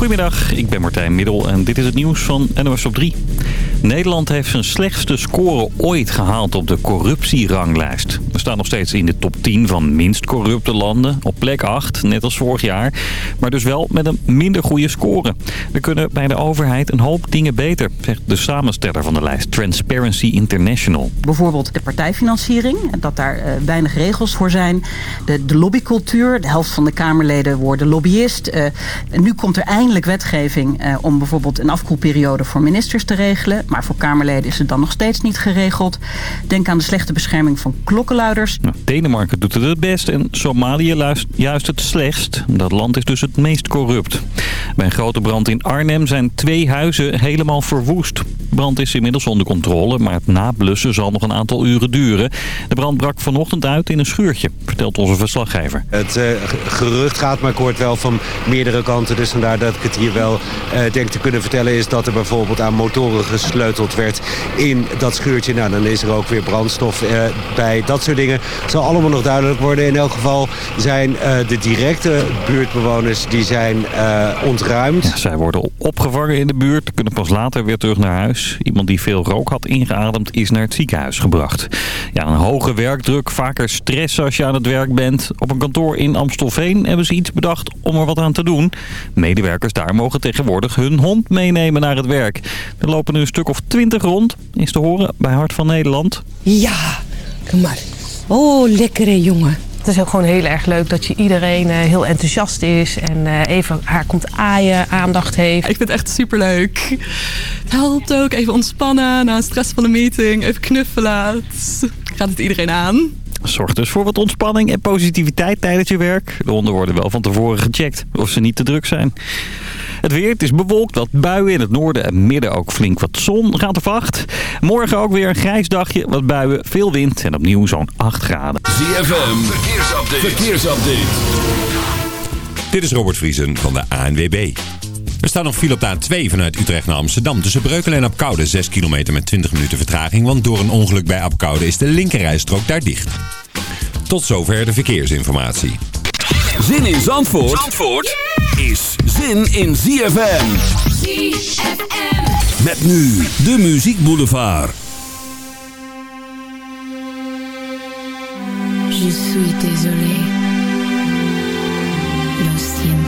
Goedemiddag, ik ben Martijn Middel en dit is het nieuws van NOS op 3. Nederland heeft zijn slechtste score ooit gehaald op de corruptieranglijst. Staan nog steeds in de top 10 van minst corrupte landen, op plek 8, net als vorig jaar. Maar dus wel met een minder goede score. We kunnen bij de overheid een hoop dingen beter, zegt de samensteller van de lijst Transparency International. Bijvoorbeeld de partijfinanciering, dat daar uh, weinig regels voor zijn. De, lobbycultuur, de helft van de Kamerleden worden lobbyist. Uh, nu komt er eindelijk wetgeving uh, om bijvoorbeeld een afkoelperiode voor ministers te regelen. Maar voor Kamerleden is het dan nog steeds niet geregeld. Denk aan de slechte bescherming van klokkenluiders. Nou, Denemarken doet het het best en Somalië juist het slechtst. Dat land is dus het meest corrupt. Bij een grote brand in Arnhem zijn twee huizen helemaal verwoest. Brand is inmiddels onder controle, maar het nablussen zal nog een aantal uren duren. De brand brak vanochtend uit in een schuurtje, vertelt onze verslaggever. Het uh, gerucht gaat, maar ik hoor het wel van meerdere kanten. Dus vandaar dat ik het hier wel uh, denk te kunnen vertellen... is dat er bijvoorbeeld aan motoren gesleuteld werd in dat schuurtje. Nou, dan is er ook weer brandstof uh, bij. Dat soort dingen zal allemaal nog duidelijk worden. In elk geval zijn de directe buurtbewoners die zijn ontruimd. Ja, zij worden opgevangen in de buurt, kunnen pas later weer terug naar huis. Iemand die veel rook had ingeademd is naar het ziekenhuis gebracht. Ja, een hoge werkdruk, vaker stress als je aan het werk bent. Op een kantoor in Amstelveen hebben ze iets bedacht om er wat aan te doen. Medewerkers daar mogen tegenwoordig hun hond meenemen naar het werk. Er lopen nu een stuk of twintig rond. Is te horen bij Hart van Nederland. Ja, kom maar. Oh, lekkere jongen. Het is ook gewoon heel erg leuk dat je iedereen uh, heel enthousiast is en uh, even haar komt aaien, aandacht heeft. Ik vind het echt superleuk. Het helpt ook even ontspannen na een stressvolle meeting, even knuffelen. Het gaat het iedereen aan. Zorg dus voor wat ontspanning en positiviteit tijdens je werk. De honden worden wel van tevoren gecheckt of ze niet te druk zijn. Het weer, het is bewolkt, wat buien in het noorden en midden ook flink wat zon. Gaat er vacht. Morgen ook weer een grijs dagje, wat buien, veel wind en opnieuw zo'n 8 graden. ZFM, verkeersupdate. verkeersupdate. Dit is Robert Vriesen van de ANWB. Er staat nog file op de A2 vanuit Utrecht naar Amsterdam. Tussen Breukelen en Apkoude 6 kilometer met 20 minuten vertraging. Want door een ongeluk bij Apkoude is de linkerrijstrook daar dicht. Tot zover de verkeersinformatie. Zin in Zandvoort, Zandvoort is zin in ZFM. ZFM. Met nu de Muziek Boulevard. Je suis désolé. Lo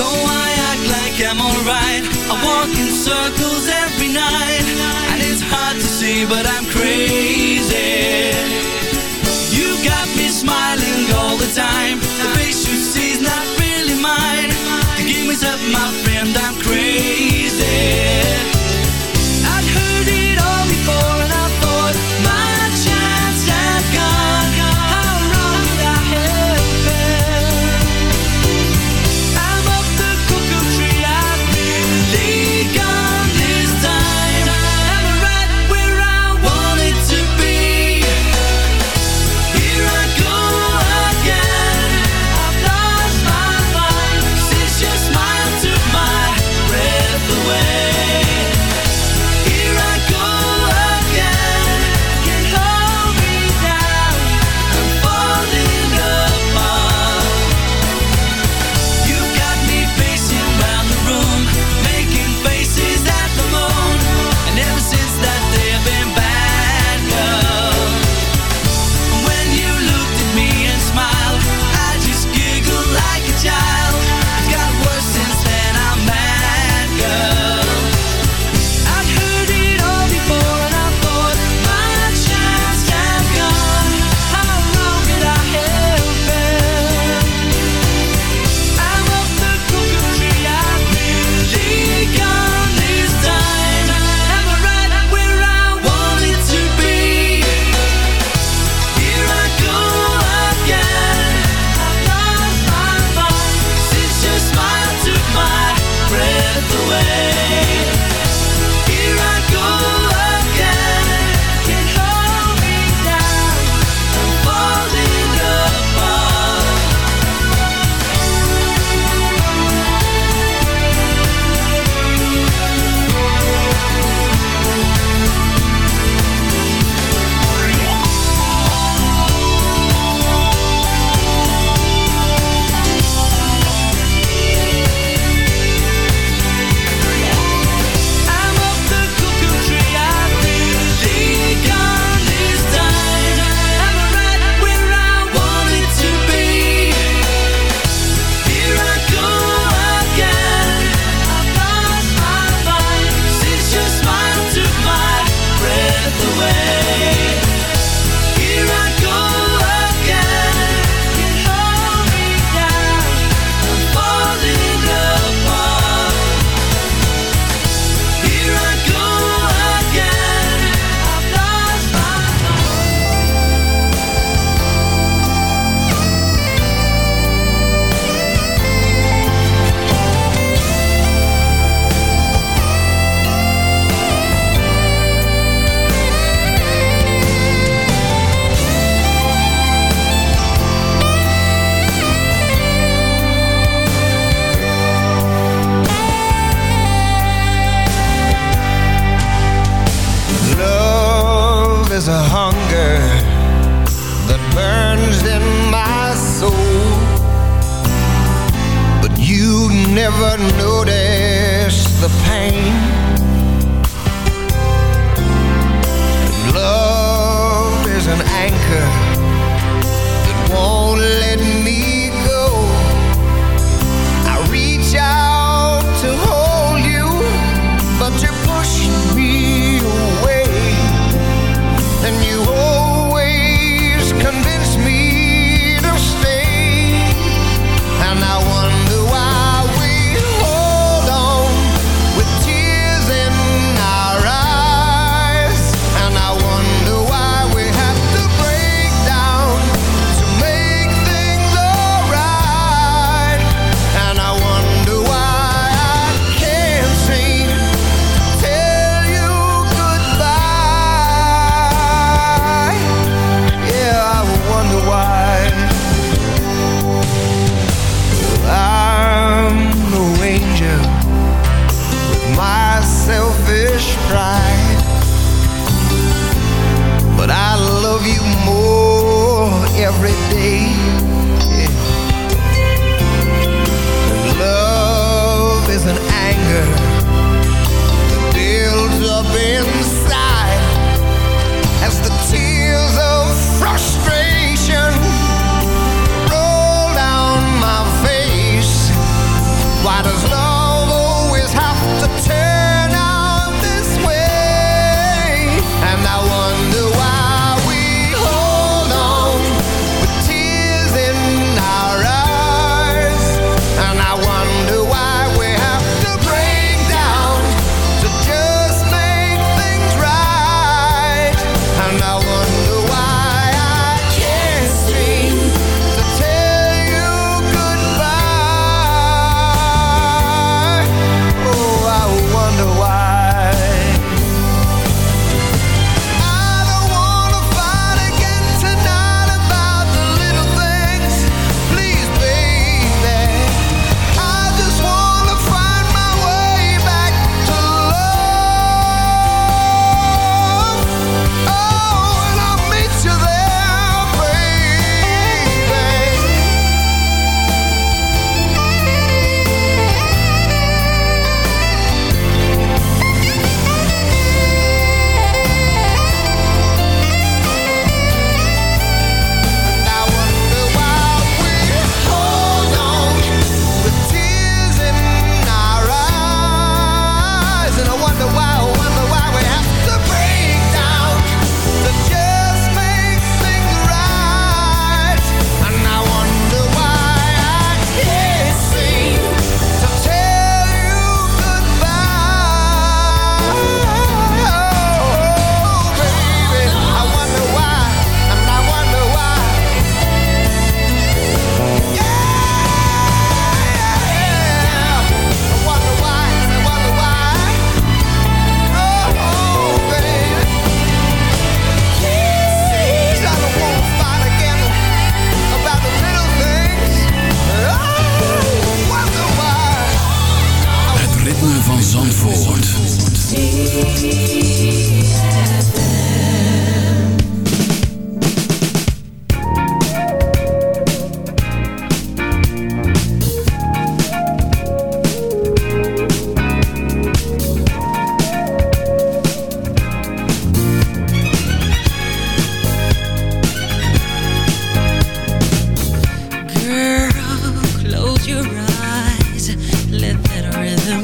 Though I act like I'm alright, I walk in circles every night. And it's hard to see, but I'm crazy. You got me smiling all the time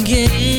again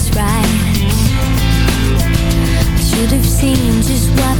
teller's right. I should have seen just what